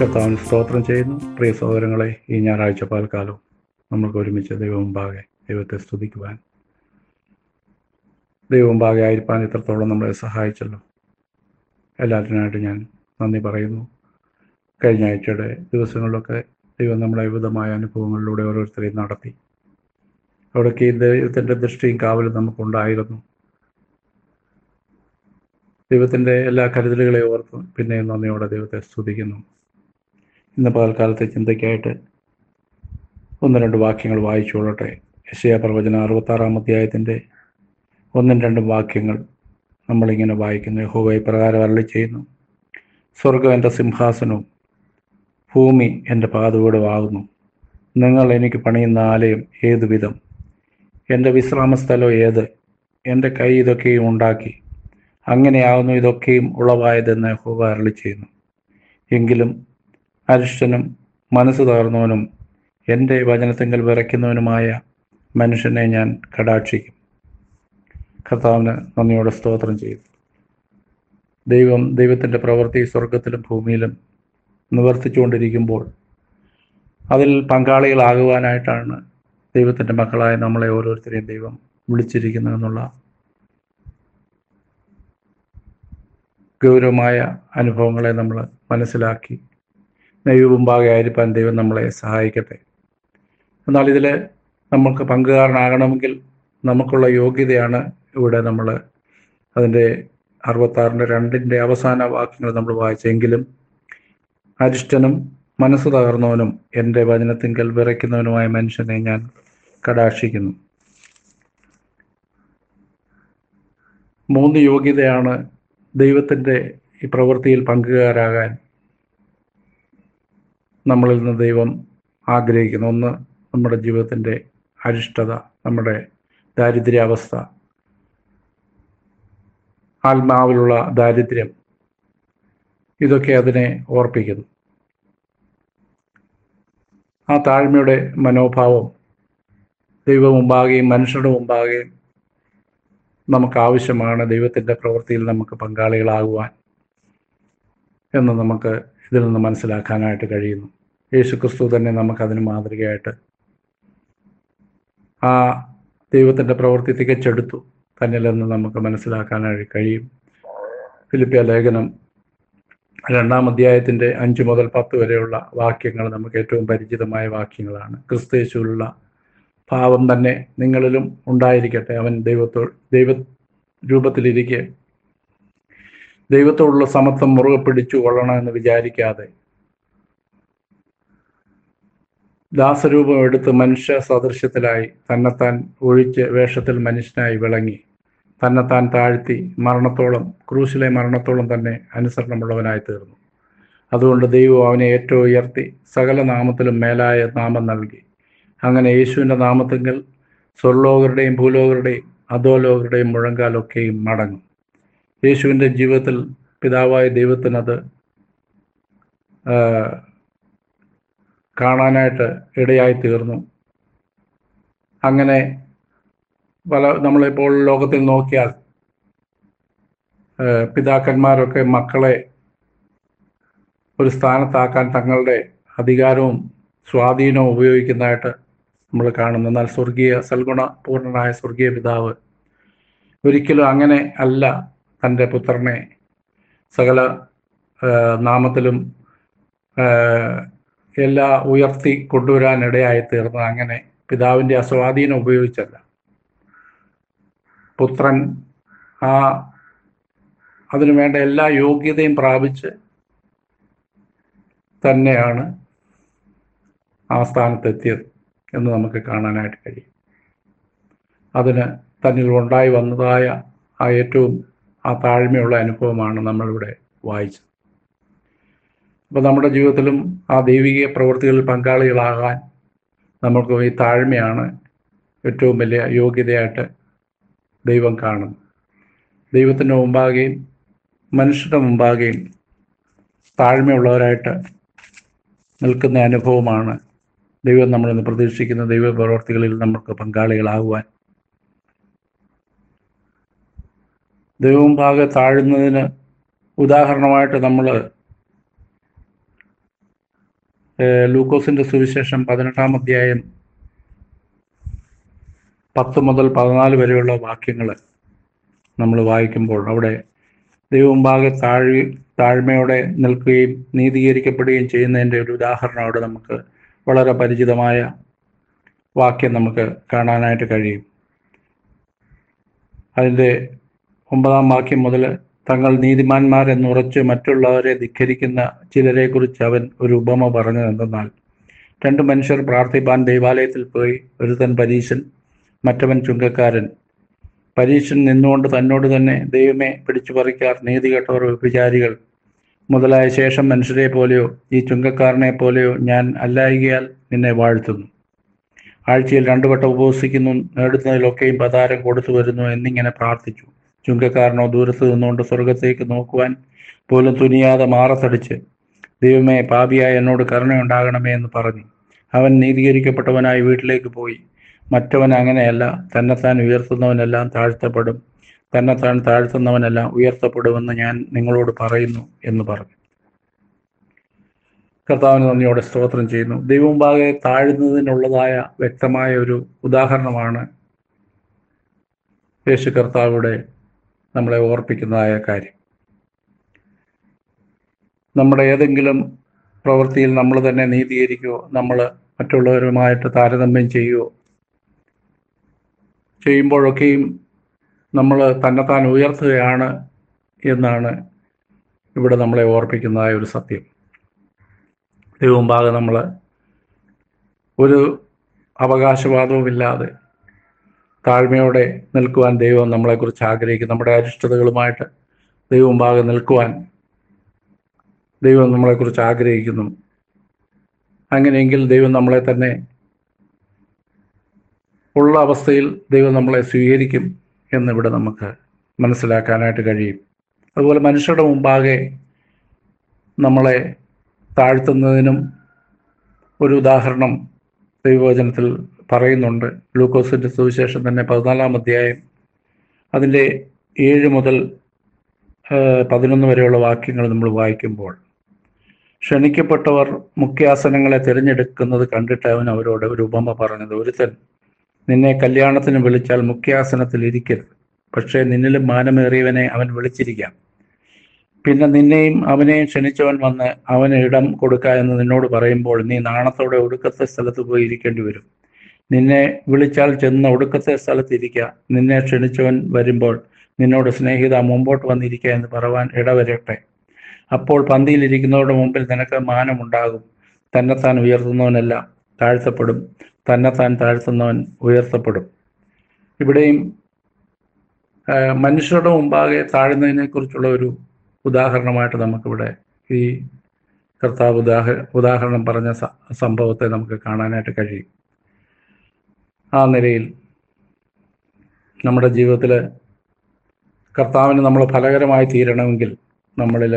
കർത്താവിന് സ്തോത്രം ചെയ്യുന്നു. പ്രിയ സഹോദരങ്ങളെ ഈ ഞായറാഴ്ച പാൽക്കാലവും നമ്മൾക്ക് ഒരുമിച്ച് ദൈവമുമ്പാകെ ദൈവത്തെ സ്തുതിക്കുവാൻ. ദൈവമുമ്പാകെ ആയിരിക്കാൻ ഇത്രത്തോളം നമ്മളെ സഹായിച്ചല്ലോ. എല്ലാത്തിനായിട്ട് ഞാൻ നന്ദി പറയുന്നു. കഴിഞ്ഞ ആഴ്ചയുടെ ദിവസങ്ങളിലൊക്കെ ദൈവം നമ്മളെ വിവിധമായ അനുഭവങ്ങളിലൂടെ ഓരോരുത്തരെയും നടത്തി. അവിടേക്ക് ഈ ദൈവത്തിന്റെ ദൃഷ്ടിയും കാവലും നമുക്കുണ്ടായിരുന്നു. ദൈവത്തിന്റെ എല്ലാ കരുതലുകളെ ഓർത്ത് പിന്നെയും നന്ദിയോടെ ദൈവത്തെ സ്തുതിക്കുന്നു. ഇന്ന് പകൽക്കാലത്തെ ചിന്തയ്ക്കായിട്ട് ഒന്ന് രണ്ട് വാക്യങ്ങൾ വായിച്ചുകൊള്ളട്ടെ. യശയ പ്രവചന അറുപത്താറാം അധ്യായത്തിന്റെ ഒന്നും രണ്ടും വാക്യങ്ങൾ നമ്മളിങ്ങനെ വായിക്കുന്നു. യഹോവ പ്രകാരം അരളി ചെയ്യുന്നു സ്വർഗം എന്റെ സിംഹാസനവും ഭൂമി എന്റെ പാതവീടുമാകുന്നു നിങ്ങൾ എനിക്ക് പണിയുന്ന ആലയം ഏതുവിധം? എന്റെ വിശ്രാമ സ്ഥലം ഏത്? എന്റെ കൈ ഇതൊക്കെയും ഉണ്ടാക്കി. അങ്ങനെയാവുന്നു ഇതൊക്കെയും ഉളവായതെന്ന് യഹോവ അരളി ചെയ്യുന്നു എങ്കിലും അരിഷ്ടനും മനസ്സ് തകർന്നവനും എന്റെ വചനത്തിങ്കൽ വിറയ്ക്കുന്നവനുമായ മനുഷ്യനെ ഞാൻ കടാക്ഷിക്കും. കർത്താവിന് നന്ദിയോടെ സ്തോത്രം ചെയ്തു ദൈവം ദൈവത്തിന്റെ പ്രവൃത്തി സ്വർഗത്തിലും ഭൂമിയിലും നിവർത്തിച്ചുകൊണ്ടിരിക്കുമ്പോൾ അതിൽ പങ്കാളികളാകുവാനായിട്ടാണ് ദൈവത്തിന്റെ മക്കളായ നമ്മളെ ഓരോരുത്തരെയും ദൈവം വിളിച്ചിരിക്കുന്നതെന്നുള്ള ഗൗരവമായ അനുഭവങ്ങളെ നമ്മൾ മനസ്സിലാക്കി ദൈവമുമ്പാകെ ആയിരിക്കാൻ ദൈവം നമ്മളെ സഹായിക്കട്ടെ. എന്നാൽ ഇതിൽ നമുക്ക് പങ്കുകാരനാകണമെങ്കിൽ നമുക്കുള്ള യോഗ്യതയാണ് ഇവിടെ നമ്മൾ അതിന്റെ അറുപത്താറിന്റെ രണ്ടിന്റെ അവസാന വാക്യങ്ങൾ നമ്മൾ വായിച്ചെങ്കിലും അരിഷ്ടനും മനസ്സ് തകർന്നവനും എന്റെ വചനത്തിങ്കൽ വിറയ്ക്കുന്നവനുമായ മനുഷ്യനെ ഞാൻ കടാക്ഷിക്കുന്നു. മൂന്ന് യോഗ്യതയാണ് ദൈവത്തിന്റെ ഈ പ്രവൃത്തിയിൽ പങ്കുകാരാകാൻ നമ്മളിൽ നിന്ന് ദൈവം ആഗ്രഹിക്കുന്നു. ഒന്ന് നമ്മുടെ ജീവിതത്തിന്റെ അരിഷ്ടത നമ്മുടെ ദാരിദ്ര്യാവസ്ഥ ആത്മാവിലുള്ള ദാരിദ്ര്യം ഇതൊക്കെ അതിനെ ഓർപ്പിക്കുന്നു. ആ താഴ്മയുടെ മനോഭാവം ദൈവം മുമ്പാകെയും മനുഷ്യരുടെ മുമ്പാകെയും നമുക്ക് ആവശ്യമാണ് ദൈവത്തിന്റെ പ്രവൃത്തിയിൽ നമുക്ക് പങ്കാളികളാകുവാൻ എന്ന് നമുക്ക് ഇതിൽ നിന്ന് മനസ്സിലാക്കാനായിട്ട് കഴിയുന്നു. യേശുക്രിസ്തു തന്നെ നമുക്കതിന് മാതൃകയായിട്ട് ആ ദൈവത്തിന്റെ പ്രവൃത്തി തികച്ചെടുത്തു. തന്നിലെന്ന് നമുക്ക് മനസ്സിലാക്കാനായി കഴിയും. ഫിലിപ്പിയ ലേഖനം രണ്ടാം അധ്യായത്തിന്റെ അഞ്ച് മുതൽ പത്ത് വരെയുള്ള വാക്യങ്ങൾ നമുക്ക് ഏറ്റവും പരിചിതമായ വാക്യങ്ങളാണ്. ക്രിസ്തേശുള്ള ഭാവം തന്നെ നിങ്ങളിലും ഉണ്ടായിരിക്കട്ടെ. അവൻ ദൈവത്തോ ദൈവ രൂപത്തിലിരിക്കെ ദൈവത്തോടുള്ള സമത്വം മുറുകെ പിടിച്ചു കൊള്ളണം എന്ന് വിചാരിക്കാതെ ദാസരൂപം എടുത്ത് മനുഷ്യ സദൃശ്യത്തിലായി തന്നെത്താൻ ഒഴിച്ച് വേഷത്തിൽ മനുഷ്യനായി വിളങ്ങി. തന്നെത്താൻ താഴ്ത്തി മരണത്തോളം ക്രൂശിലെ മരണത്തോളം തന്നെ അനുസരണമുള്ളവനായി തീർന്നു. അതുകൊണ്ട് ദൈവം അവനെ ഏറ്റവും ഉയർത്തി സകല നാമത്തിലും മേലായ നാമം നൽകി. അങ്ങനെ യേശുവിന്റെ നാമത്തെങ്കിൽ സ്വർലോകരുടെയും ഭൂലോകരുടെയും അധോലോകരുടെയും മുഴങ്കാലൊക്കെയും മടങ്ങും. യേശുവിന്റെ ജീവിതത്തിൽ പിതാവായ ദൈവത്തിനത് കാണാനായിട്ട് ഇടയായി തീർന്നു. അങ്ങനെ പല നമ്മളിപ്പോൾ ലോകത്തിൽ നോക്കിയാൽ പിതാക്കന്മാരൊക്കെ മക്കളെ ഒരു സ്ഥാനത്താക്കാൻ തങ്ങളുടെ അധികാരവും സ്വാധീനവും ഉപയോഗിക്കുന്നതായിട്ട് നമ്മൾ കാണുന്നു. എന്നാൽ സ്വർഗീയ സൽഗുണ പൂർണനായ സ്വർഗീയ പിതാവ് ഒരിക്കലും അങ്ങനെ അല്ല തന്റെ പുത്രനെ. സകല നാമത്തിലും എല്ലാ ഉയർത്തി കൊണ്ടുവരാൻ ഇടയായി തീർന്നത് അങ്ങനെ പിതാവിന്റെ അസ്വാധീനം ഉപയോഗിച്ചല്ല. പുത്രൻ ആ അതിനു വേണ്ട എല്ലാ യോഗ്യതയും പ്രാപിച്ച് തന്നെയാണ് ആ സ്ഥാനത്തെത്തിയത് എന്ന് നമുക്ക് കാണാനായിട്ട് കഴിയും. അതിന് തന്നിൽ ഉണ്ടായി വന്നതായ ആ ഏറ്റവും ആ താഴ്മയുള്ള അനുഭവമാണ് നമ്മളിവിടെ വായിച്ചത്. അപ്പോൾ നമ്മുടെ ജീവിതത്തിലും ആ ദൈവിക പ്രവൃത്തികളിൽ പങ്കാളികളാകാൻ നമുക്ക് ഈ താഴ്മയാണ് ഏറ്റവും വലിയ യോഗ്യതയായിട്ട് ദൈവം കാണും. ദൈവത്തിന്റെ മുമ്പാകെയും മനുഷ്യരുടെ മുമ്പാകെയും താഴ്മയുള്ളവരായിട്ട് നിൽക്കുന്ന അനുഭവമാണ് ദൈവം നമ്മളിന്ന് പ്രതീക്ഷിക്കുന്ന ദൈവ പ്രവർത്തികളിൽ നമുക്ക് പങ്കാളികളാകുവാൻ. ദൈവം ഭാഗം താഴുന്നതിന് ഉദാഹരണമായിട്ട് നമ്മൾ ലൂക്കോസിന്റെ സുവിശേഷം പതിനെട്ടാം അധ്യായം പത്ത് മുതൽ പതിനാല് വരെയുള്ള വാക്യങ്ങൾ നമ്മൾ വായിക്കുമ്പോൾ അവിടെ ദൈവമുമ്പാകെ താഴി താഴ്മയോടെ നിൽക്കുകയും നീതീകരിക്കപ്പെടുകയും ചെയ്യുന്നതിന്റെ ഒരു ഉദാഹരണം അവിടെ നമുക്ക് വളരെ പരിചിതമായ വാക്യം നമുക്ക് കാണാനായിട്ട് കഴിയും. അതിന്റെ ഒമ്പതാം വാക്യം മുതൽ തങ്ങൾ നീതിമാന്മാരെന്നുറച്ച് മറ്റുള്ളവരെ ധിഖരിക്കുന്ന ചിലരെക്കുറിച്ച് അവൻ ഒരു ഉപമ പറഞ്ഞു എന്തെന്നാൽ രണ്ട് മനുഷ്യർ പ്രാർത്ഥിപ്പാൻ ദൈവാലയത്തിൽ പോയി ഒരുത്തൻ പരീശൻ മറ്റവൻ ചുങ്കക്കാരൻ. പരീശൻ നിന്നുകൊണ്ട് തന്നോട് തന്നെ ദൈവമേ പിടിച്ചു പറിക്കാർ നീതി കെട്ടവർ വിചാരികൾ. മുതലായ ശേഷം മനുഷ്യരെ പോലെയോ ഈ ചുങ്കക്കാരനെ പോലെയോ ഞാൻ അല്ലായികയാൽ നിന്നെ വാഴ്ത്തുന്നു. ആഴ്ചയിൽ രണ്ടു വട്ടം ഉപവസിക്കുന്നു നേടുന്നതിലൊക്കെയും പതാരം കൊടുത്തു വരുന്നു എന്നിങ്ങനെ പ്രാർത്ഥിച്ചു. ചുങ്കക്കാരനോ ദൂരത്ത് നിന്നുകൊണ്ട് സ്വർഗത്തേക്ക് നോക്കുവാൻ പോലും തുനിയാതെ മാറത്തടിച്ച് ദൈവമേ പാപിയായ എന്നോട് കരുണയുണ്ടാകണമേ എന്ന് പറഞ്ഞു. അവൻ നീതീകരിക്കപ്പെട്ടവനായി വീട്ടിലേക്ക് പോയി. മറ്റവൻ അങ്ങനെയല്ല. തന്നെത്താൻ ഉയർത്തുന്നവനെല്ലാം താഴ്ത്തപ്പെടും. തന്നെത്താൻ താഴ്ത്തുന്നവനെല്ലാം ഉയർത്തപ്പെടുമെന്ന് ഞാൻ നിങ്ങളോട് പറയുന്നു എന്ന് പറഞ്ഞു. കർത്താവിന് നന്ദിയോടെ സ്തോത്രം ചെയ്യുന്നു. ദൈവമുമ്പാകെ താഴുന്നതിനുള്ളതായ വ്യക്തമായ ഒരു ഉദാഹരണമാണ് യേശു കർത്താവിടെ നമ്മളെ ഓർപ്പിക്കുന്നതായ കാര്യം. നമ്മുടെ ഏതെങ്കിലും പ്രവൃത്തിയിൽ നമ്മൾ തന്നെ നീതീകരിക്കുകയോ നമ്മൾ മറ്റുള്ളവരുമായിട്ട് താരതമ്യം ചെയ്യുകയോ ചെയ്യുമ്പോഴൊക്കെയും നമ്മൾ തന്നെത്താൻ ഉയർത്തുകയാണ് എന്നാണ് ഇവിടെ നമ്മളെ ഓർപ്പിക്കുന്നതായ ഒരു സത്യം. ദൈവമുമ്പാകെ നമ്മൾ ഒരു അവകാശവാദവുമില്ലാതെ താഴ്മയോടെ നിൽക്കുവാൻ ദൈവം നമ്മളെക്കുറിച്ച് ആഗ്രഹിക്കും നമ്മുടെ അരിഷ്ടതകളുമായിട്ട് ദൈവം ഭാഗം നിൽക്കുവാൻ ദൈവം നമ്മളെക്കുറിച്ച് ആഗ്രഹിക്കുന്നു. അങ്ങനെയെങ്കിൽ ദൈവം നമ്മളെ തന്നെ ഉള്ള അവസ്ഥയിൽ ദൈവം നമ്മളെ സ്വീകരിക്കും എന്നിവിടെ നമുക്ക് മനസ്സിലാക്കാനായിട്ട് കഴിയും. അതുപോലെ മനുഷ്യരുടെ മുമ്പാകെ നമ്മളെ താഴ്ത്തുന്നതിനും ഒരു ഉദാഹരണം ദൈവവചനത്തിൽ പറയുന്നുണ്ട്. ഗ്ലൂക്കോസിന്റെ സുവിശേഷം തന്നെ പതിനാലാം അധ്യായം അതിന്റെ ഏഴ് മുതൽ പതിനൊന്ന് വരെയുള്ള വാക്യങ്ങൾ നമ്മൾ വായിക്കുമ്പോൾ ക്ഷണിക്കപ്പെട്ടവർ മുഖ്യാസനങ്ങളെ തിരഞ്ഞെടുക്കുന്നത് കണ്ടിട്ട് അവൻ അവരോട് ഒരു ഉപമ പറഞ്ഞത് ഒരുത്തൻ നിന്നെ കല്യാണത്തിന് വിളിച്ചാൽ മുഖ്യാസനത്തിൽ ഇരിക്കരുത്. പക്ഷേ നിന്നിലും മാനമേറിയവനെ അവൻ വിളിച്ചിരിക്കാം. പിന്നെ നിന്നെയും അവനെയും ക്ഷണിച്ചവൻ വന്ന് അവന് ഇടം കൊടുക്കുക എന്ന് നിന്നോട് പറയുമ്പോൾ നീ നാണത്തോടെ ഒടുക്കത്തെ സ്ഥലത്ത് പോയി ഇരിക്കേണ്ടി വരും. നിന്നെ വിളിച്ചാൽ ചെന്ന് ഒടുക്കത്തെ സ്ഥലത്ത് ഇരിക്കുക നിന്നെ ക്ഷണിച്ചവൻ വരുമ്പോൾ നിന്നോട് സ്നേഹിത മുമ്പോട്ട് വന്നിരിക്കുക എന്ന് പറവാൻ ഇടവരട്ടെ. അപ്പോൾ പന്തിയിലിരിക്കുന്നവരുടെ മുമ്പിൽ നിനക്ക് മാനമുണ്ടാകും. തന്നെത്താൻ ഉയർത്തുന്നവനല്ല താഴ്ത്തപ്പെടും. തന്നെത്താൻ താഴ്ത്തുന്നവൻ ഉയർത്തപ്പെടും. ഇവിടെയും മനുഷ്യരുടെ മുമ്പാകെ താഴ്ന്നതിനെ കുറിച്ചുള്ള ഒരു ഉദാഹരണമായിട്ട് നമുക്കിവിടെ ഈ കർത്താവ് ഉദാഹ ഉദാഹരണം പറഞ്ഞ സംഭവത്തെ നമുക്ക് കാണാനായിട്ട് കഴിയും. ആ നിലയിൽ നമ്മുടെ ജീവിതത്തിൽ കർത്താവിന് നമ്മൾ ഫലകരമായി തീരണമെങ്കിൽ നമ്മളിൽ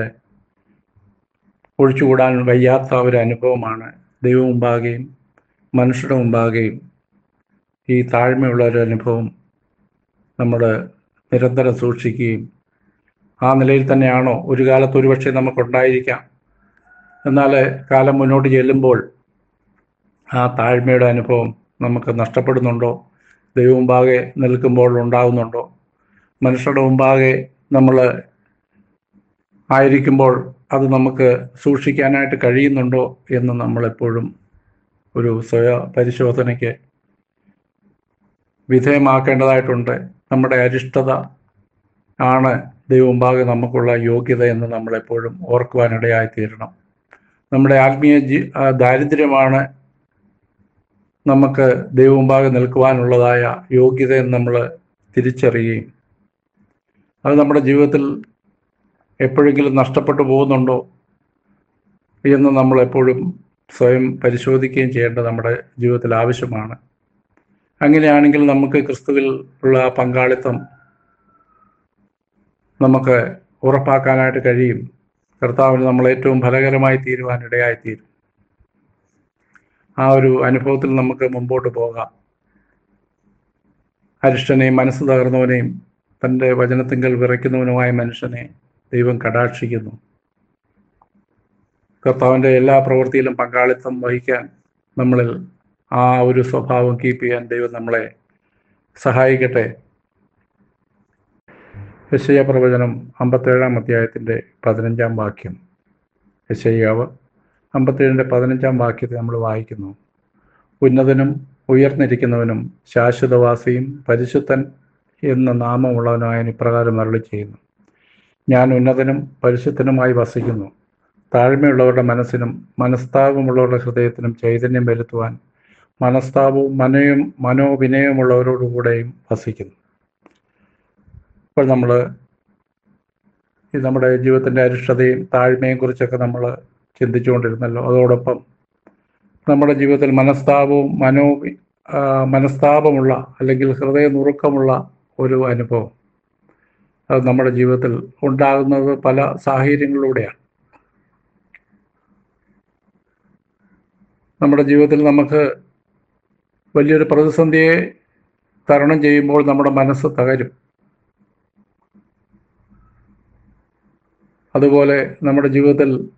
ഒഴിച്ചുകൂടാൻ വയ്യാത്ത ഒരു അനുഭവമാണ് ദൈവം മുമ്പാകെയും മനുഷ്യരുടെ മുമ്പാകെയും ഈ താഴ്മയുള്ള ഒരു അനുഭവം നമ്മൾ നിരന്തരം സൂക്ഷിക്കുകയും ആ നിലയിൽ തന്നെയാണോ ഒരു കാലത്ത് ഒരുപക്ഷെ നമുക്കുണ്ടായിരിക്കാം. എന്നാൽ കാലം മുന്നോട്ട് ചെല്ലുമ്പോൾ ആ താഴ്മയുടെ അനുഭവം നമുക്ക് നഷ്ടപ്പെടുന്നുണ്ടോ? ദൈവം മുമ്പാകെ നിൽക്കുമ്പോൾ ഉണ്ടാകുന്നുണ്ടോ മനുഷ്യരുടെ മുമ്പാകെ നമ്മൾ ആയിരിക്കുമ്പോൾ അത് നമുക്ക് സൂക്ഷിക്കാനായിട്ട് കഴിയുന്നുണ്ടോ എന്ന് നമ്മളെപ്പോഴും ഒരു സ്വയ പരിശോധനയ്ക്ക് വിധേയമാക്കേണ്ടതായിട്ടുണ്ട്. നമ്മുടെ അരിഷ്ടത ആണ് ദൈവമുമ്പാകെ നമുക്കുള്ള യോഗ്യത എന്ന് നമ്മളെപ്പോഴും ഓർക്കുവാനിടയായി തീരണം നമ്മുടെ ആത്മീയ ദാരിദ്ര്യമാണ് നമുക്ക് ദൈവമുമ്പാകെ നിൽക്കുവാനുള്ളതായ യോഗ്യത എന്ന് നമ്മൾ തിരിച്ചറിയുകയും അത് നമ്മുടെ ജീവിതത്തിൽ എപ്പോഴെങ്കിലും നഷ്ടപ്പെട്ടു പോകുന്നുണ്ടോ എന്ന് നമ്മൾ എപ്പോഴും സ്വയം പരിശോധിക്കുകയും ചെയ്യേണ്ടത് നമ്മുടെ ജീവിതത്തിൽ ആവശ്യമാണ്. അങ്ങനെയാണെങ്കിൽ നമുക്ക് ക്രിസ്തുവിൽ ഉള്ള പങ്കാളിത്തം നമുക്ക് ഉറപ്പാക്കാനായിട്ട് കഴിയും. കർത്താവിന് നമ്മൾ ഏറ്റവും ഫലകരമായി തീരുവാൻ ഇടയായി തീരും ആ ഒരു അനുഭവത്തിൽ നമുക്ക് മുമ്പോട്ട് പോകാം. അരിഷ്ടനെയും മനസ്സ് തകർന്നവനെയും തന്റെ വചനത്തിങ്കൽ വിറയ്ക്കുന്നവനുമായ മനുഷ്യനെ ദൈവം കടാക്ഷിക്കുന്നു. കർത്താവിന്റെ എല്ലാ പ്രവൃത്തിയിലും പങ്കാളിത്തം വഹിക്കാൻ നമ്മളിൽ ആ ഒരു സ്വഭാവം കീപ്പ് ചെയ്യാൻ ദൈവം നമ്മളെ സഹായിക്കട്ടെ. യശയ പ്രവചനം അമ്പത്തേഴാം അധ്യായത്തിന്റെ പതിനഞ്ചാം വാക്യം. യശയ്യാവ് അമ്പത്തേഴിന്റെ പതിനഞ്ചാം വാക്യത്തെ നമ്മൾ വായിക്കുന്നു. ഉന്നതനും ഉയർന്നിരിക്കുന്നവനും ശാശ്വതവാസിയും പരിശുദ്ധൻ എന്ന നാമമുള്ളവനായ ഇപ്രകാരം അരളി ചെയ്യുന്നു. ഞാൻ ഉന്നതനും പരിശുദ്ധനുമായി വസിക്കുന്നു. താഴ്മയുള്ളവരുടെ മനസ്സിനും മനസ്താപമുള്ളവരുടെ ഹൃദയത്തിനും ചൈതന്യം വരുത്തുവാൻ മനസ്താപവും മനയും മനോവിനയമുള്ളവരോടുകൂടെയും വസിക്കുന്നു. ഇപ്പോൾ നമ്മൾ ഈ നമ്മുടെ ജീവിതത്തിന്റെ അരിഷ്ടതയും താഴ്മയും കുറിച്ചൊക്കെ നമ്മൾ ചിന്തിച്ചുകൊണ്ടിരുന്നല്ലോ. അതോടൊപ്പം നമ്മുടെ ജീവിതത്തിൽ മനസ്താപവും മനോ മനസ്താപമുള്ള അല്ലെങ്കിൽ ഹൃദയ നുറുക്കമുള്ള ഒരു അനുഭവം. അത് നമ്മുടെ ജീവിതത്തിൽ ഉണ്ടാകുന്നത് പല സാഹചര്യങ്ങളിലൂടെയാണ്. നമ്മുടെ ജീവിതത്തിൽ നമുക്ക് വലിയൊരു പ്രതിസന്ധിയെ തരണം ചെയ്യുമ്പോൾ നമ്മുടെ മനസ്സ് തകരും. അതുപോലെ നമ്മുടെ ജീവിതത്തിൽ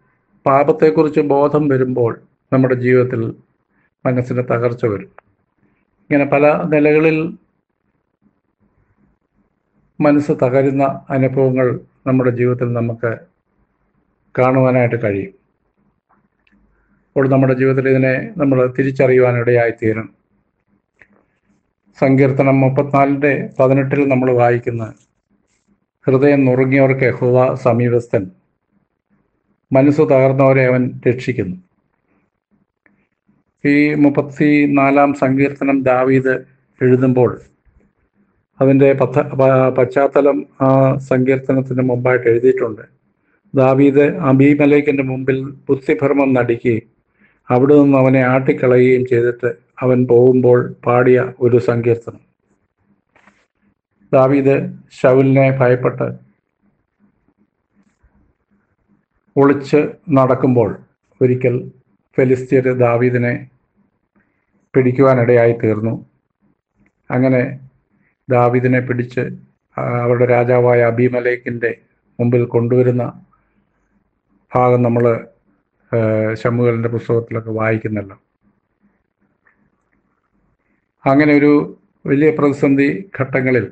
പാപത്തെക്കുറിച്ച് ബോധം വരുമ്പോൾ നമ്മുടെ ജീവിതത്തിൽ മനസ്സിന് തകർച്ച വരും. ഇങ്ങനെ പല നിലകളിൽ മനസ്സ് തകരുന്ന അനുഭവങ്ങൾ നമ്മുടെ ജീവിതത്തിൽ നമുക്ക് കാണുവാനായിട്ട് കഴിയും. അപ്പോൾ നമ്മുടെ ജീവിതത്തിൽ ഇതിനെ നമ്മൾ തിരിച്ചറിയുവാനിടയായിത്തീരും സങ്കീർത്തനം മുപ്പത്തിനാലിന്റെ പതിനെട്ടിൽ നമ്മൾ വായിക്കുന്ന ഹൃദയം നുറുങ്ങിയവർക്ക് ഹുവ സമീപസ്ഥൻ. മനസ്സ് തകർന്നവരെ അവൻ രക്ഷിക്കുന്നു. ഈ മുപ്പത്തി നാലാം സങ്കീർത്തനം ദാവീദ് എഴുതുമ്പോൾ അതിന്റെ പത്ത പശ്ചാത്തലം ആ സങ്കീർത്തനത്തിന് മുമ്പായിട്ട് എഴുതിയിട്ടുണ്ട്. ദാവീദ് അബീമലേക്കിന്റെ മുമ്പിൽ ബുദ്ധിഭ്രമം നടിക്കുകയും അവിടെ നിന്ന് അവനെ ആട്ടിക്കളയുകയും ചെയ്തിട്ട് അവൻ പോകുമ്പോൾ പാടിയ ഒരു സങ്കീർത്തനം. ദാവീദ് ഷൗലിനെ ഭയപ്പെട്ട് ഒളിച്ച് നടക്കുമ്പോൾ ഒരിക്കൽ ഫെലിസ്തീർ ദാവീദിനെ പിടിക്കുവാനിടയായി തീർന്നു. അങ്ങനെ ദാവീദിനെ പിടിച്ച് അവരുടെ രാജാവായ അബിമലേക്കിന്റെ മുമ്പിൽ കൊണ്ടുവരുന്ന ഭാഗം നമ്മൾ ശമുകലിന്റെ പുസ്തകത്തിലൊക്കെ വായിക്കുന്നല്ലോ. അങ്ങനെ ഒരു വലിയ പ്രതിസന്ധി ഘട്ടങ്ങളിൽ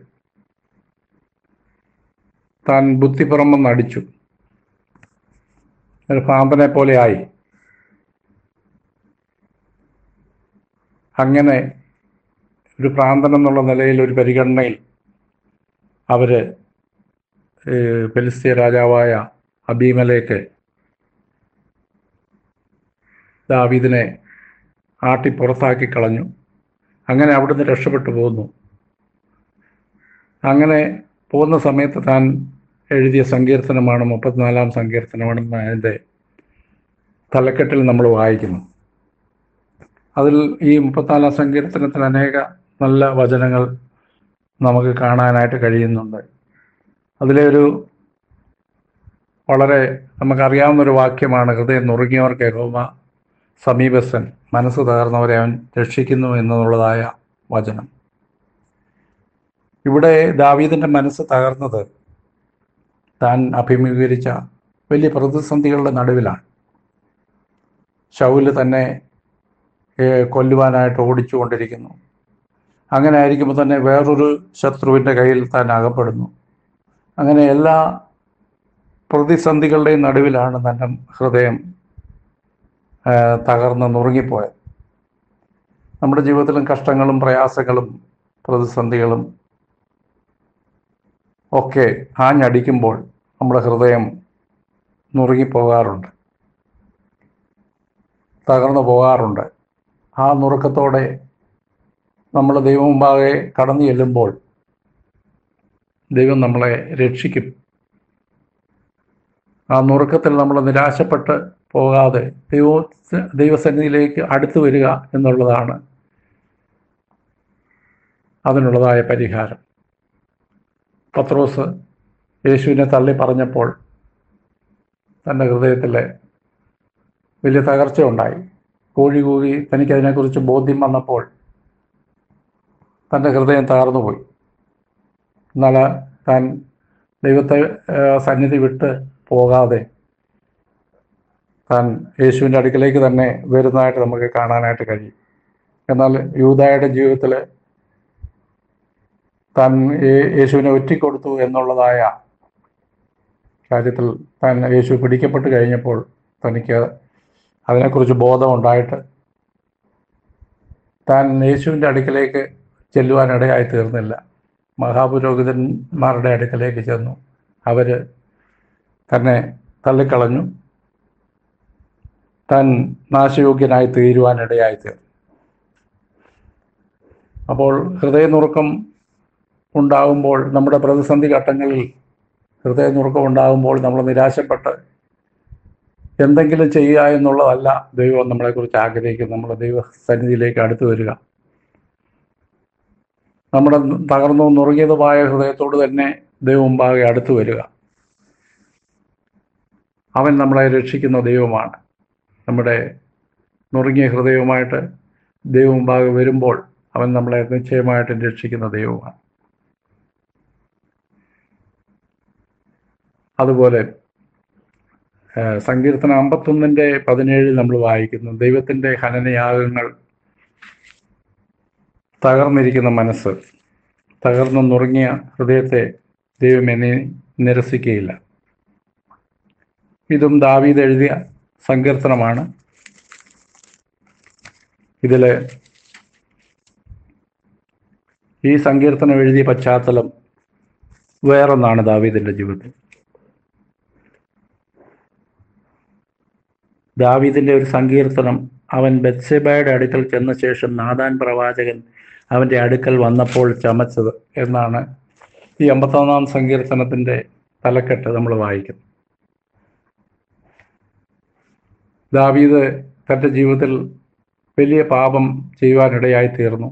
താൻ ബുദ്ധിപുറമെന്ന് നടിച്ചു ഒരു പാമ്പനെ പോലെ ആയി അങ്ങനെ ഒരു ഭ്രാന്തൻ എന്നുള്ള നിലയിൽ ഒരു പരിഗണനയിൽ അവർ ഫെലിസ്തീയ രാജാവായ അബീമലേക്ക് ദാവീദിനെ ആട്ടി പുറത്താക്കി കളഞ്ഞു. അങ്ങനെ അവിടുന്ന് രക്ഷപ്പെട്ടു പോകുന്നു അങ്ങനെ പോകുന്ന സമയത്ത് താൻ എഴുതിയ സങ്കീർത്തനമാണ് മുപ്പത്തിനാലാം സങ്കീർത്തനമാണെന്ന് അതിന്റെ തലക്കെട്ടിൽ നമ്മൾ വായിക്കുന്നു. അതിൽ ഈ മുപ്പത്തിനാലാം സങ്കീർത്തനത്തിൽ അനേക നല്ല വചനങ്ങൾ നമുക്ക് കാണാനായിട്ട് കഴിയുന്നുണ്ട്. അതിലെ ഒരു വളരെ നമുക്കറിയാവുന്ന ഒരു വാക്യമാണ് ഹൃദയം നുറുങ്ങിയവർക്ക് യഹോവ സമീപസ്ഥൻ മനസ്സ് തകർന്നവരെ അവൻ രക്ഷിക്കുന്നു എന്നുള്ളതായ വചനം. ഇവിടെ ദാവീദിന്റെ മനസ്സ് തകർന്നത് താൻ അഭിമുഖീകരിച്ച വലിയ പ്രതിസന്ധികളുടെ നടുവിലാണ്. ഷൗൽ തന്നെ കൊല്ലുവാനായിട്ട് ഓടിച്ചുകൊണ്ടിരിക്കുന്നു. അങ്ങനെ ആയിരിക്കുമ്പോൾ തന്നെ വേറൊരു ശത്രുവിന്റെ കയ്യിൽ താൻ അകപ്പെടുന്നു. അങ്ങനെ എല്ലാ പ്രതിസന്ധികളുടെയും നടുവിലാണ് തന്റെ ഹൃദയം തകർന്ന് നുറുങ്ങിപ്പോയത്. നമ്മുടെ ജീവിതത്തിലും കഷ്ടങ്ങളും പ്രയാസങ്ങളും പ്രതിസന്ധികളും ഒക്കെ ആഞ്ഞടിക്കുമ്പോൾ നമ്മുടെ ഹൃദയം നുറുങ്ങിപ്പോകാറുണ്ട്. തകർന്നു പോകാറുണ്ട്. ആ നുറുക്കത്തോടെ നമ്മൾ ദൈവം മുമ്പാകെ കടന്നു ചെല്ലുമ്പോൾ ദൈവം നമ്മളെ രക്ഷിക്കും. ആ നുറുക്കത്തിൽ നമ്മൾ നിരാശപ്പെട്ട് പോകാതെ ദൈവ ദൈവസന്നിധിയിലേക്ക് അടുത്തു വരിക എന്നുള്ളതാണ് അതിനുള്ളതായ പരിഹാരം. പത്രോസ് യേശുവിനെ തള്ളി പറഞ്ഞപ്പോൾ തന്റെ ഹൃദയത്തിലെ വലിയ തകർച്ച ഉണ്ടായി കോഴി കൂകി തനിക്കതിനെക്കുറിച്ച് ബോധ്യം വന്നപ്പോൾ തന്റെ ഹൃദയം തകർന്നുപോയി. എന്നാൽ താൻ ദൈവത്തെ സന്നിധി വിട്ട് പോകാതെ താൻ യേശുവിന്റെ അടുക്കിലേക്ക് തന്നെ വരുന്നതായിട്ട് നമുക്ക് കാണാനായിട്ട് കഴിയും. എന്നാൽ യൂതായുടെ ജീവിതത്തിൽ താൻ യേശുവിനെ ഒറ്റിക്കൊടുത്തു എന്നുള്ളതായ കാര്യത്തിൽ താൻ യേശു പിടിക്കപ്പെട്ട് കഴിഞ്ഞപ്പോൾ തനിക്ക് അതിനെക്കുറിച്ച് ബോധമുണ്ടായിട്ട് താൻ യേശുവിന്റെ അടുക്കലേക്ക് ചെല്ലുവാനിടയായി തീർന്നില്ല. മഹാപുരോഹിതന്മാരുടെ അടുക്കലേക്ക് ചെന്നു. അവർ തന്നെ തള്ളിക്കളഞ്ഞു. താൻ നാശയോഗ്യനായി തീരുവാനിടയായി തീർന്നു. അപ്പോൾ ഹൃദയനുറുക്കം ഉണ്ടാകുമ്പോൾ നമ്മുടെ പ്രതിസന്ധി ഘട്ടങ്ങളിൽ ഹൃദയനുറുക്കം ഉണ്ടാകുമ്പോൾ നമ്മൾ നിരാശപ്പെട്ട് എന്തെങ്കിലും ചെയ്യുക എന്നുള്ളതല്ല ദൈവം നമ്മളെക്കുറിച്ച് ആഗ്രഹിക്കുന്നത്. നമ്മൾ ദൈവ സന്നിധിയിലേക്ക് അടുത്തു വരിക. നമ്മുടെ തകർന്നു നുറുങ്ങിയതുമായ ഹൃദയത്തോട് തന്നെ ദൈവം പാകെ അടുത്തു വരിക. അവൻ നമ്മളെ രക്ഷിക്കുന്ന ദൈവമാണ്. നമ്മുടെ നുറുങ്ങിയ ഹൃദയവുമായിട്ട് ദൈവം പാകെ വരുമ്പോൾ അവൻ നമ്മളെ നിശ്ചയമായിട്ടും രക്ഷിക്കുന്ന ദൈവമാണ്. അതുപോലെ സങ്കീർത്തനം അമ്പത്തൊന്നിന്റെ പതിനേഴിൽ നമ്മൾ വായിക്കുന്നു ദൈവത്തിന്റെ ഹനനയാഗങ്ങൾ തകർന്നിരിക്കുന്ന മനസ്സ് തകർന്നു നുറുങ്ങിയ ഹൃദയത്തെ ദൈവം എന്നെ നിരസിക്കുകയില്ല ഇതും ദാവീദ് എഴുതിയ സങ്കീർത്തനമാണ്. ഇതിൽ ഈ സങ്കീർത്തനം എഴുതിയ പശ്ചാത്തലം വേറൊന്നാണ് ദാവീദിന്റെ ജീവിതത്തിൽ. ദാവീദിന്റെ ഒരു സങ്കീർത്തനം അവൻ ബത്സെബയുടെ അടുക്കൽ ചെന്ന ശേഷം നാദാൻ പ്രവാചകൻ അവന്റെ അടുക്കൽ വന്നപ്പോൾ ചമച്ചത് എന്നാണ് ഈ അമ്പത്തൊന്നാം സങ്കീർത്തനത്തിന്റെ തലക്കെട്ട് നമ്മൾ വായിക്കുന്നത്. ദാവീദ് തന്റെ ജീവിതത്തിൽ വലിയ പാപം ചെയ്യുവാനിടയായി തീർന്നു.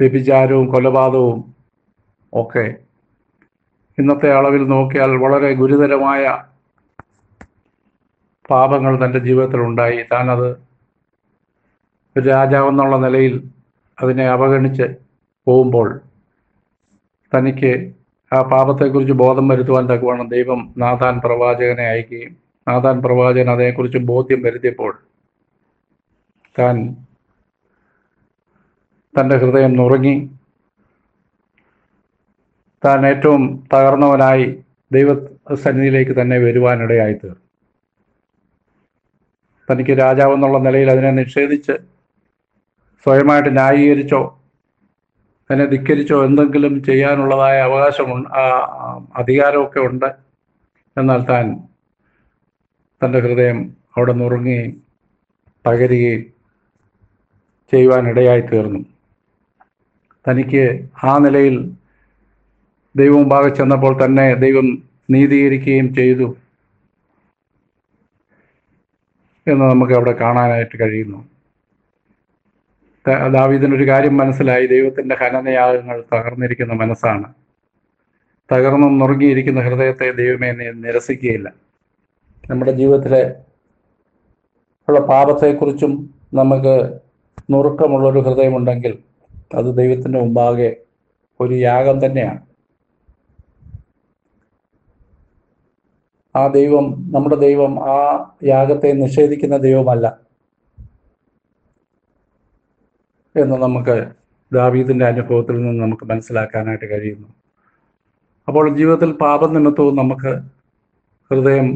വ്യഭിചാരവും കൊലപാതകവും ഒക്കെ ഇന്നത്തെ അളവിൽ നോക്കിയാൽ വളരെ ഗുരുതരമായ പാപങ്ങൾ തന്റെ ജീവിതത്തിൽ ഉണ്ടായി താനത് ഒരു രാജാവെന്നുള്ള നിലയിൽ അതിനെ അവഗണിച്ച് പോകുമ്പോൾ തനിക്ക് ആ പാപത്തെക്കുറിച്ച് ബോധം വരുത്തുവാൻ തക്കവണ്ണം ദൈവം നാഥാൻ പ്രവാചകനെ അയക്കുകയും നാഥാൻ പ്രവാചകൻ അതേക്കുറിച്ച് ബോധ്യം വരുത്തിയപ്പോൾ താൻ തന്റെ ഹൃദയം നുറങ്ങി. താൻ ഏറ്റവും തകർന്നവനായി ദൈവ സന്നിധിയിലേക്ക് തന്നെ വരുവാനിടയായി തീർന്നു തനിക്ക് രാജാവെന്നുള്ള നിലയിൽ അതിനെ നിഷേധിച്ച് സ്വയമായിട്ട് ന്യായീകരിച്ചോ അതിനെ ധിക്കരിച്ചോ എന്തെങ്കിലും ചെയ്യാനുള്ളതായ ആ അധികാരമൊക്കെ ഉണ്ട് എന്നാൽ താൻ തന്റെ ഹൃദയം അവിടെ നുറുങ്ങുകയും തകരുകയും ചെയ്യുവാനിടയായി തീർന്നു തനിക്ക് ആ നിലയിൽ ദൈവം ഭാഗം ചെന്നപ്പോൾ തന്നെ ദൈവം നീതീകരിക്കുകയും ചെയ്തു. എന്ന് നമുക്ക് അവിടെ കാണാനായിട്ട് കഴിയുന്നു. ദാവീദിനൊരു കാര്യം മനസ്സിലായി. ദൈവത്തിന്റെ ഹനനയാഗങ്ങൾ തകർന്നിരിക്കുന്ന മനസ്സാണ്. തകർന്നും നുറുങ്ങിയിരിക്കുന്ന ഹൃദയത്തെ ദൈവമേ നിരസിക്കുകയില്ല. നമ്മുടെ ജീവിതത്തിലെ ഉള്ള പാപത്തെക്കുറിച്ചും നമുക്ക് നുറുക്കമുള്ളൊരു ഹൃദയമുണ്ടെങ്കിൽ അത് ദൈവത്തിന്റെ മുമ്പാകെ ഒരു യാഗം തന്നെയാണ്. ആ ദൈവം നമ്മുടെ ദൈവം ആ യാഗത്തെ നിഷേധിക്കുന്ന ദൈവമല്ല എന്ന് നമുക്ക് ദാവീദിന്റെ അനുഭവത്തിൽ നിന്ന് നമുക്ക് മനസ്സിലാക്കാനായിട്ട് കഴിയുന്നു. അപ്പോൾ ജീവിതത്തിൽ പാപനിമിത്തവും നമുക്ക് ഹൃദയം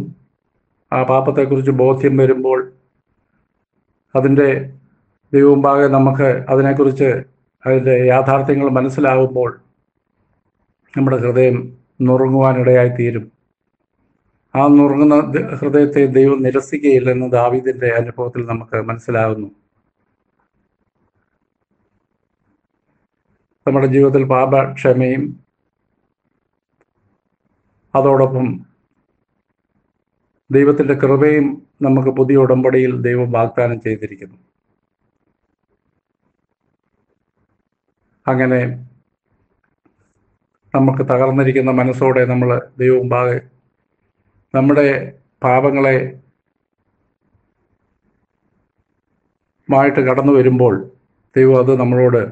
ആ പാപത്തെക്കുറിച്ച് ബോധ്യം വരുമ്പോൾ അതിന്റെ ദൈവമുമ്പാകെ നമുക്ക് അതിനെക്കുറിച്ച് അതിന്റെ യാഥാർത്ഥ്യങ്ങൾ മനസ്സിലാകുമ്പോൾ നമ്മുടെ ഹൃദയം നുറുങ്ങുവാനിടയായി തീരും ആ നുറുങ്ങുന്ന ഹൃദയത്തെ ദൈവം നിരസിക്കുകയില്ലെന്ന് ദാവീദിന്റെ അനുഭവത്തിൽ നമുക്ക് മനസ്സിലാകുന്നു നമ്മുടെ ജീവിതത്തിൽ പാപക്ഷമയും അതോടൊപ്പം ദൈവത്തിന്റെ കൃപയും നമുക്ക് പുതിയ ഉടമ്പടിയിൽ ദൈവം വാഗ്ദാനം ചെയ്തിരിക്കുന്നു. അങ്ങനെ നമുക്ക് തകർന്നിരിക്കുന്ന മനസ്സോടെ നമ്മൾ ദൈവം മുമ്പാകെ നമ്മുടെ പാപങ്ങളെ മായിട്ട് കടന്നു വരുമ്പോൾ ദൈവം അത് നമ്മളോട്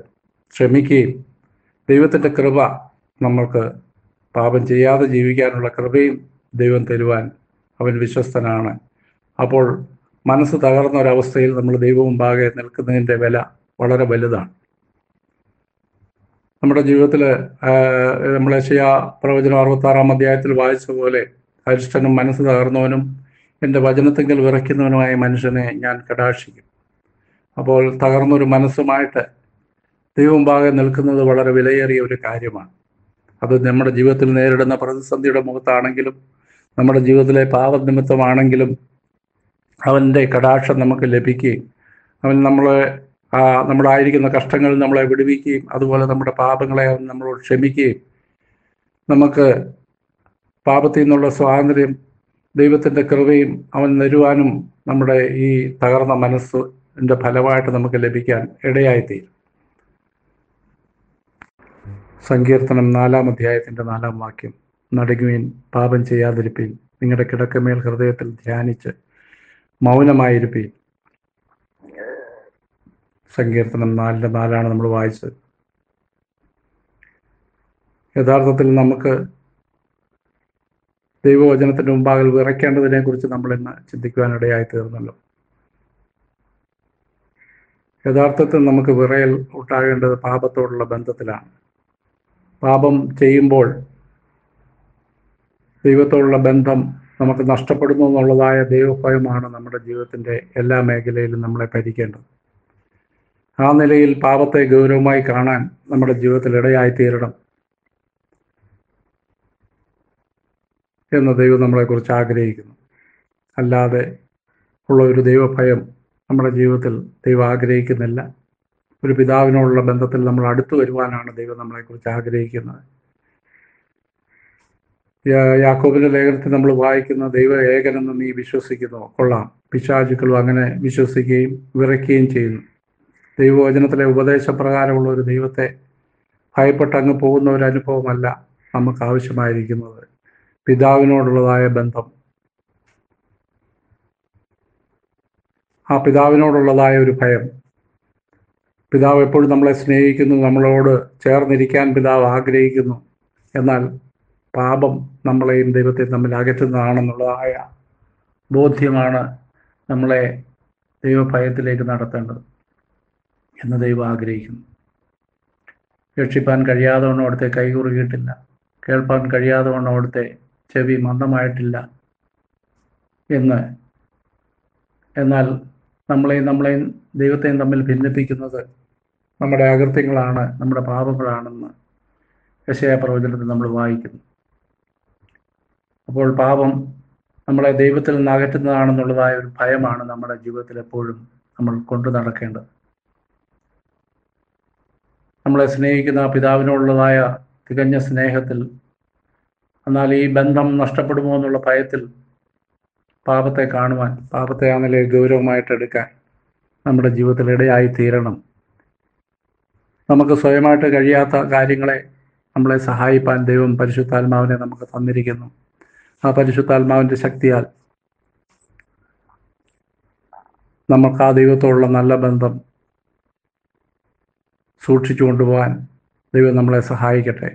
ക്ഷമിക്കുകയും ദൈവത്തിന്റെ കൃപ നമ്മൾക്ക് പാപം ചെയ്യാതെ ജീവിക്കാനുള്ള കൃപയും ദൈവം തരുവാൻ അവൻ വിശ്വസ്തനാണ്. അപ്പോൾ മനസ്സ് തകർന്ന ഒരവസ്ഥയിൽ നമ്മൾ ദൈവം മുമ്പാകെ നിൽക്കുന്നതിന്റെ വില വളരെ വലുതാണ്. നമ്മുടെ ജീവിതത്തിൽ നമ്മളെ യശയ പ്രവചനം അറുപത്താറാം അധ്യായത്തിൽ വായിച്ച പോലെ അരിഷ്ടനും മനസ്സ് തകർന്നവനും എന്റെ വചനത്തെങ്കിൽ വിറയ്ക്കുന്നവനുമായ മനുഷ്യനെ ഞാൻ കടാക്ഷിക്കും. അപ്പോൾ തകർന്നൊരു മനസ്സുമായിട്ട് ദൈവം ഭാഗം നിൽക്കുന്നത് വളരെ വിലയേറിയ ഒരു കാര്യമാണ്. അത് നമ്മുടെ ജീവിതത്തിൽ നേരിടുന്ന പ്രതിസന്ധിയുടെ മുഖത്താണെങ്കിലും നമ്മുടെ ജീവിതത്തിലെ പാപനിമിത്തമാണെങ്കിലും അവന്റെ കടാക്ഷം നമുക്ക് ലഭിക്കുകയും അവൻ നമ്മളെ ആ നമ്മളായിരിക്കുന്ന കഷ്ടങ്ങളിൽ നമ്മളെ വിടുവിക്കുകയും അതുപോലെ നമ്മുടെ പാപങ്ങളെ അവൻ നമ്മളോട് ക്ഷമിക്കുകയും നമുക്ക് പാപത്തിൽ നിന്നുള്ള സ്വാതന്ത്ര്യം ദൈവത്തിന്റെ കൃപയും അവൻ തരുവാനും നമ്മുടെ ഈ തകർന്ന മനസ്സിന്റെ ഫലമായിട്ട് നമുക്ക് ലഭിക്കാൻ ഇടയായിത്തീരും. സങ്കീർത്തനം നാലാം അധ്യായത്തിന്റെ നാലാം വാക്യം. നടുങ്ങുവീൻ പാപം ചെയ്യാതിരിപ്പീൻ. നിങ്ങളുടെ കിടക്കമേൽ ഹൃദയത്തിൽ ധ്യാനിച്ച് മൗനമായിരിപ്പീൻ. സങ്കീർത്തനം നാലിന്റെ നാലാണ് നമ്മൾ വായിച്ചത്. യഥാർത്ഥത്തിൽ നമുക്ക് ദൈവവചനത്തിന്റെ മുമ്പാകൽ വിറയ്ക്കേണ്ടതിനെ കുറിച്ച് നമ്മൾ ഇന്ന് ചിന്തിക്കുവാനിടയായി തീർന്നല്ലോ യഥാർത്ഥത്തിൽ നമുക്ക് വിറയൽ ഉണ്ടാകേണ്ടത് പാപത്തോടുള്ള ബന്ധത്തിലാണ്. പാപം ചെയ്യുമ്പോൾ ദൈവത്തോടുള്ള ബന്ധം നമുക്ക് നഷ്ടപ്പെടുന്നു എന്നുള്ളതായ ദൈവഭയമാണ് നമ്മുടെ ജീവിതത്തിന്റെ എല്ലാ മേഖലയിലും നമ്മളെ ഭരിക്കേണ്ടത്. ആ നിലയിൽ പാപത്തെ ഗൗരവമായി കാണാൻ നമ്മുടെ ജീവിതത്തിൽ ഇടയായി തീരണം എന്ന് ദൈവം നമ്മളെക്കുറിച്ച് ആഗ്രഹിക്കുന്നു. അല്ലാതെ ഉള്ള ഒരു ദൈവഭയം നമ്മുടെ ജീവിതത്തിൽ ദൈവം ആഗ്രഹിക്കുന്നില്ല. ഒരു പിതാവിനോടുള്ള ബന്ധത്തിൽ നമ്മൾ അടുത്തു വരുവാനാണ് ദൈവം നമ്മളെക്കുറിച്ച് ആഗ്രഹിക്കുന്നത്. യാക്കോബിന്റെ ലേഖനത്തിൽ നമ്മൾ വായിക്കുന്ന ദൈവ ഏകനെന്ന് നീ വിശ്വസിക്കുന്നു. കൊള്ളാം. പിശാചുക്കളും അങ്ങനെ വിശ്വസിക്കുകയും വിറയ്ക്കുകയും ചെയ്യുന്നു. ദൈവവചനത്തിലെ ഉപദേശപ്രകാരമുള്ള ഒരു ദൈവത്തെ ഭയപ്പെട്ട് അങ്ങ് പോകുന്ന ഒരു അനുഭവമല്ല നമുക്ക് ആവശ്യമായിരിക്കുന്നത്. പിതാവിനോടുള്ളതായ ബന്ധം. ആ പിതാവിനോടുള്ളതായ ഒരു ഭയം. പിതാവ് എപ്പോഴും നമ്മളെ സ്നേഹിക്കുന്നു നമ്മളോട് ചേർന്നിരിക്കാൻ പിതാവ് ആഗ്രഹിക്കുന്നു. എന്നാൽ പാപം നമ്മളെയും ദൈവത്തെയും തമ്മിൽ അകറ്റുന്നതാണെന്നുള്ളതായ ബോധ്യമാണ് നമ്മളെ ദൈവഭയത്തിലേക്ക് നടത്തേണ്ടത് എന്ന് ദൈവം ആഗ്രഹിക്കുന്നു. രക്ഷിപ്പാൻ കഴിയാതെ വണ്ണം അവിടുത്തെ കൈകുറുകിയിട്ടില്ല കേൾപ്പാൻ കഴിയാതെ വണ്ണം അവിടുത്തെ ചെവി മന്ദമായിട്ടില്ല എന്ന്. എന്നാൽ നമ്മളെയും നമ്മളെയും ദൈവത്തെയും തമ്മിൽ ഭിന്നിപ്പിക്കുന്നത് നമ്മുടെ അകൃത്യങ്ങളാണ് നമ്മുടെ പാപങ്ങളാണെന്ന് യശയ പ്രവചനത്തിൽ നമ്മൾ വായിക്കുന്നു. അപ്പോൾ പാപം നമ്മളെ ദൈവത്തിൽ നിന്ന് അകറ്റുന്നതാണെന്നുള്ളതായ ഒരു ഭയമാണ് നമ്മുടെ ജീവിതത്തിൽ എപ്പോഴും നമ്മൾ കൊണ്ടു നടക്കേണ്ടത്. നമ്മളെ സ്നേഹിക്കുന്ന പിതാവിനോടുള്ളതായ തികഞ്ഞ സ്നേഹത്തിൽ എന്നാൽ ഈ ബന്ധം നഷ്ടപ്പെടുമോ എന്നുള്ള ഭയത്തിൽ പാപത്തെ കാണുവാൻ പാപത്തെ ആ നിലയിൽ ഗൗരവമായിട്ട് എടുക്കാൻ നമ്മുടെ ജീവിതത്തിൽ ഇടയായി തീരണം നമുക്ക് സ്വയമായിട്ട് കഴിയാത്ത കാര്യങ്ങളെ നമ്മളെ സഹായിപ്പാൻ ദൈവം പരിശുദ്ധാത്മാവിനെ നമുക്ക് തന്നിരിക്കുന്നു. ആ പരിശുദ്ധാത്മാവിന്റെ ശക്തിയാൽ നമുക്ക് ആ ദൈവത്തോടുള്ള നല്ല ബന്ധം സൂക്ഷിച്ചു കൊണ്ടുപോകാൻ ദൈവം നമ്മളെ സഹായിക്കട്ടെ.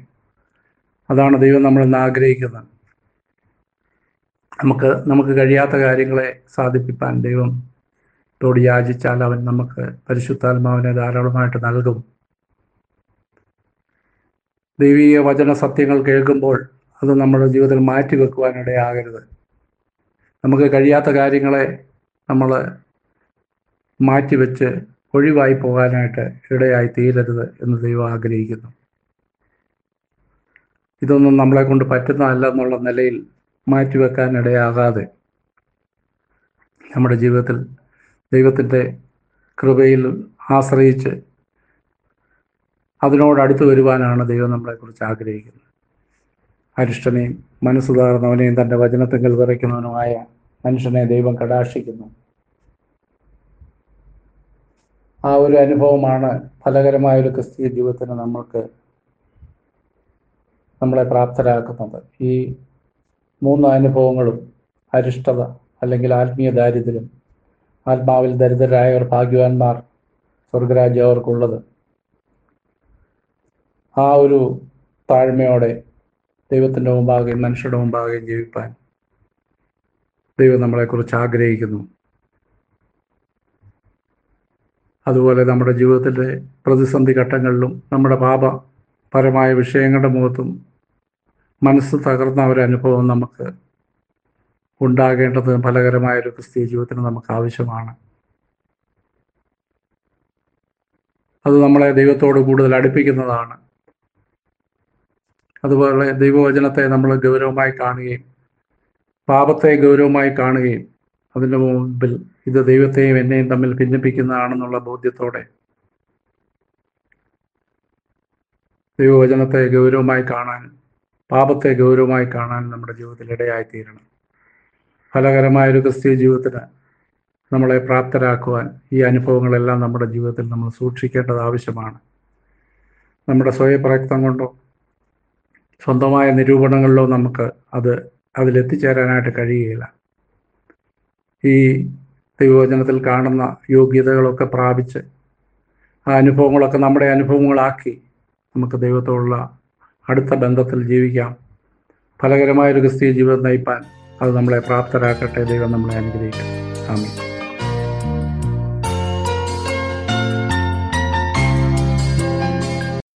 അതാണ് ദൈവം നമ്മളിന്ന് ആഗ്രഹിക്കുന്നത്. നമുക്ക് നമുക്ക് കഴിയാത്ത കാര്യങ്ങളെ സാധിപ്പിക്കാൻ ദൈവം ോട് യാചിച്ചാൽ അവൻ നമുക്ക് പരിശുദ്ധാത്മാവിനെ ധാരാളമായിട്ട് നൽകും. ദൈവീയ വചന സത്യങ്ങൾ കേൾക്കുമ്പോൾ അത് നമ്മുടെ ജീവിതത്തിൽ മാറ്റി വെക്കുവാനിടയാകരുത് നമുക്ക് കഴിയാത്ത കാര്യങ്ങളെ നമ്മൾ മാറ്റിവെച്ച് ഒഴിവായി പോകാനായിട്ട് ഇടയായി തീരരുത് എന്ന് ദൈവം ആഗ്രഹിക്കുന്നു. ഇതൊന്നും നമ്മളെ കൊണ്ട് പറ്റുന്നതല്ല എന്നുള്ള നിലയിൽ മാറ്റിവെക്കാൻ ഇടയാകാതെ നമ്മുടെ ജീവിതത്തിൽ ദൈവത്തിന്റെ കൃപയിൽ ആശ്രയിച്ച് അതിനോട് അടുത്തു വരുവാനാണ് ദൈവം നമ്മളെക്കുറിച്ച് ആഗ്രഹിക്കുന്നത്. അരിഷ്ടനെയും മനസ്സുതാർന്നവനെയും തന്റെ വചനത്തെങ്കിൽ വിറയ്ക്കുന്നവനുമായ മനുഷ്യനെ ദൈവം കടാക്ഷിക്കുന്നു. ആ ഒരു അനുഭവമാണ് ഫലകരമായ ഒരു ക്രിസ്തീയ ജീവിതത്തിന് നമ്മൾക്ക് നമ്മളെ പ്രാപ്തരാക്കുന്നത്. ഈ മൂന്ന് അനുഭവങ്ങളും അരിഷ്ടത അല്ലെങ്കിൽ ആത്മീയ ദാരിദ്ര്യം ആത്മാവിൽ ദരിദ്രരായവർ ഭാഗ്യവാന്മാർ സ്വർഗരാജ്യം അവർക്കുള്ളത്. ആ ഒരു താഴ്മയോടെ ദൈവത്തിന്റെ മുമ്പാകെയും മനുഷ്യരുടെ മുമ്പാകെയും ജീവിപ്പാൻ ദൈവം നമ്മളെക്കുറിച്ച് ആഗ്രഹിക്കുന്നു. അതുപോലെ നമ്മുടെ ജീവിതത്തിലെ പ്രതിസന്ധി ഘട്ടങ്ങളിലും നമ്മുടെ പാപപരമായ വിഷയങ്ങളുടെ മുഖത്തും മനസ്സ് തകർന്ന ഒരു അനുഭവം നമുക്ക് ഉണ്ടാകേണ്ടത് ഫലകരമായ ഒരു ക്രിസ്തീയ ജീവിതത്തിന് നമുക്ക് ആവശ്യമാണ്. അത് നമ്മളെ ദൈവത്തോട് കൂടുതൽ അടുപ്പിക്കുന്നതാണ്. അതുപോലെ ദൈവവചനത്തെ നമ്മൾ ഗൗരവമായി കാണുകയും പാപത്തെ ഗൗരവമായി കാണുകയും അതിന്റെ മുമ്പിൽ ഇത് ദൈവത്തെയും എന്നെയും തമ്മിൽ ഭിന്നിപ്പിക്കുന്നതാണെന്നുള്ള ബോധ്യത്തോടെ ദൈവവചനത്തെ ഗൗരവമായി കാണാൻ പാപത്തെ ഗൗരവമായി കാണാൻ നമ്മുടെ ജീവിതത്തിൽ ഇടയായിത്തീരണം. ഫലകരമായ ഒരു ക്രിസ്തീയ ജീവിതത്തിന് നമ്മളെ പ്രാപ്തരാക്കുവാൻ ഈ അനുഭവങ്ങളെല്ലാം നമ്മുടെ ജീവിതത്തിൽ നമ്മൾ സൂക്ഷിക്കേണ്ടത് ആവശ്യമാണ്. നമ്മുടെ സ്വയപ്രയത്നം കൊണ്ടോ സ്വന്തമായ നിരൂപണങ്ങളിലോ നമുക്ക് അത് അതിലെത്തിച്ചേരാനായിട്ട് കഴിയുകയില്ല. ഈ ദൈവവചനത്തിൽ കാണുന്ന യോഗ്യതകളൊക്കെ പ്രാപിച്ച് ആ അനുഭവങ്ങളൊക്കെ നമ്മുടെ അനുഭവങ്ങളാക്കി നമുക്ക് ദൈവത്തോടുള്ള അടുത്ത ബന്ധത്തിൽ ജീവിക്കാം. ഫലകരമായ ഒരു ക്രിസ്തീയ ജീവിതം നയിപ്പാൻ അത് നമ്മളെ പ്രാപ്തരാക്കട്ടെ. ദൈവം നമ്മളെ അനുഗ്രഹിക്കട്ടെ. ആമീൻ.